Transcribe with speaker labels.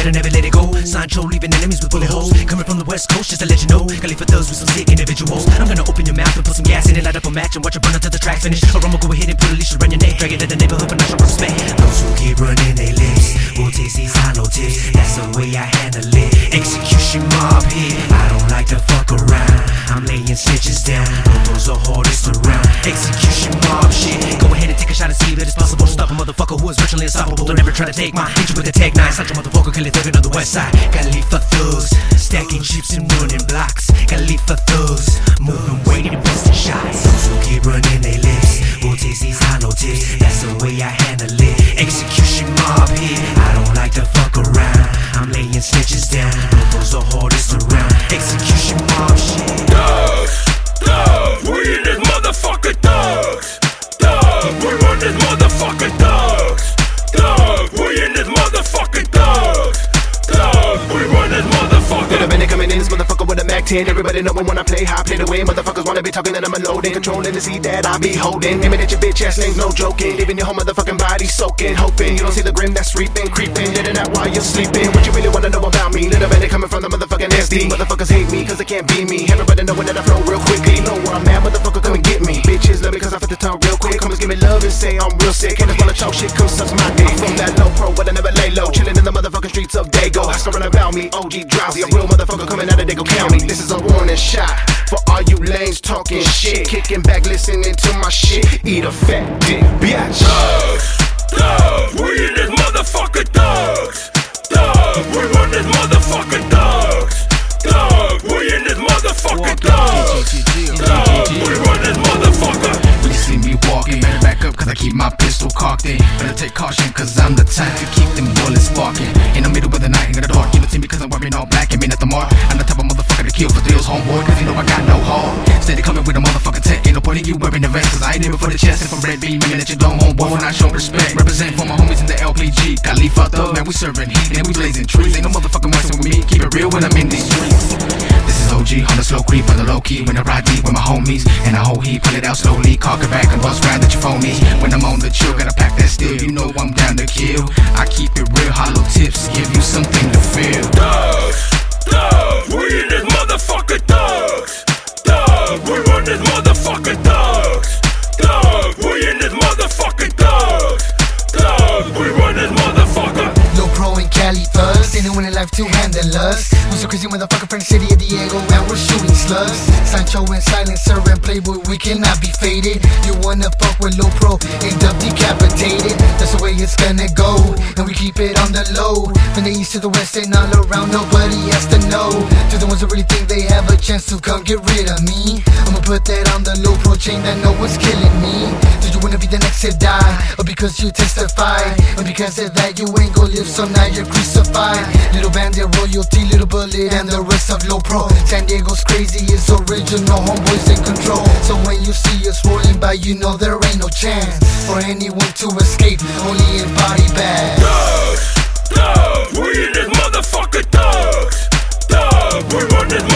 Speaker 1: better never let it go. Sancho leaving enemies with bullet holes. Coming from the west coast just to let you know. Califa thugs with some sick individuals. I'm gonna open your mouth and put some gas in it. Light up a match and watch it burn until the track finish. Or I'ma go ahead and put a leash around your neck. Drag it at the neighborhood, but not your respect. Those who keep running they lips will Those are hardest around. Execution mob shit. Go ahead and take a shot and see if it's possible to stop a motherfucker who is virtually unstoppable. Don't ever try to take my hit with a tech nine. Such a motherfucker, it thuggin' on the west side. Califa thugs, stacking chips and running blocks. Califa thugs, moving weight and busting shots. Those who keep running their lips will taste these hollow tips. That's the way I handle it. Execution mob here. I don't like to fuck around. I'm laying snitches down. Those are hardest around. Execution mob shit.
Speaker 2: 10. Everybody know when I play high, play the win. Motherfuckers wanna be talking and I'm loading. Controlling the seat that I be holding. Aiming at your bitch ass names, no joking. Leaving your whole motherfucking body soaking. Hoping you don't see the grim that's reaping, creeping. In and out while you're sleeping. What you really wanna know about me? Little minute coming from the motherfucking SD. Motherfuckers hate me cause they can't be me. Everybody knowing that I flow real quickly. And say I'm real sick. And if wanna talk shit, come suck my dick. I'm from that low pro, but I never lay low. Chilling in the motherfucking streets of Dago. I run about me, OG drowsy. A real motherfucker coming out of Dago County. This is a warning shot for all you lames talking shit. Kicking back, listening to my shit. Eat a fat dick, bitch.
Speaker 3: I'm the type to keep them bullets sparking. In the middle of the night, in the dark, you don't see me cause I'm wearing all black and mean at the mark. I'm the type of motherfucker to kill for thrills, homeboy, cause you know I got no heart. Steady coming with a motherfucking tech, ain't no point in you wearing the vest cause I ain't even for the chest. If I'm red beam, meaning that you don't homeboy, when I show respect. Represent for my homies in the LPG. Califa thug, man, we serving heat and we blazing trees. Ain't no motherfucking messing with me, keep it real when I'm in these streets. This is OG on the slow creep on the low key when I ride deep with my homies and a whole heap pull it out slowly, cock it back and bust round at your phony. When I'm on the chill, gotta pack that steel. You know I'm to kill. I keep it real, hollow tips, give you something to feel.
Speaker 4: Thugs, thugs, we in this motherfucker thugs. Thugs, we run this motherfucker thugs. Thugs, we in this motherfucker thugs. Thugs, we run this motherfucker.
Speaker 5: Low pro and Cali thugs, ain't no one in life to handle us. We so crazy motherfucker from the city of Diego, and we're shooting slugs. Sancho and Silencer and Playboy, we cannot be faded. You wanna fuck with low pro, end up decapitated. It's gonna go, and we keep it on the low. From the east to the west and all around, nobody has to know. To the ones that really think they have a chance to come get rid of me, I'ma put that on the low pro chain that no one's killing me. Because you testified, And because of that you ain't gon' live, so now you're crucified. Little bandit royalty, little bullet, and the rest of low pro. San Diego's crazy, it's original, homeboys in control. So when you see us rolling by, you know there ain't no chance for anyone to escape, only in body bags.
Speaker 4: Thugs, thugs, we in this motherfucker thugs. Thugs, we run this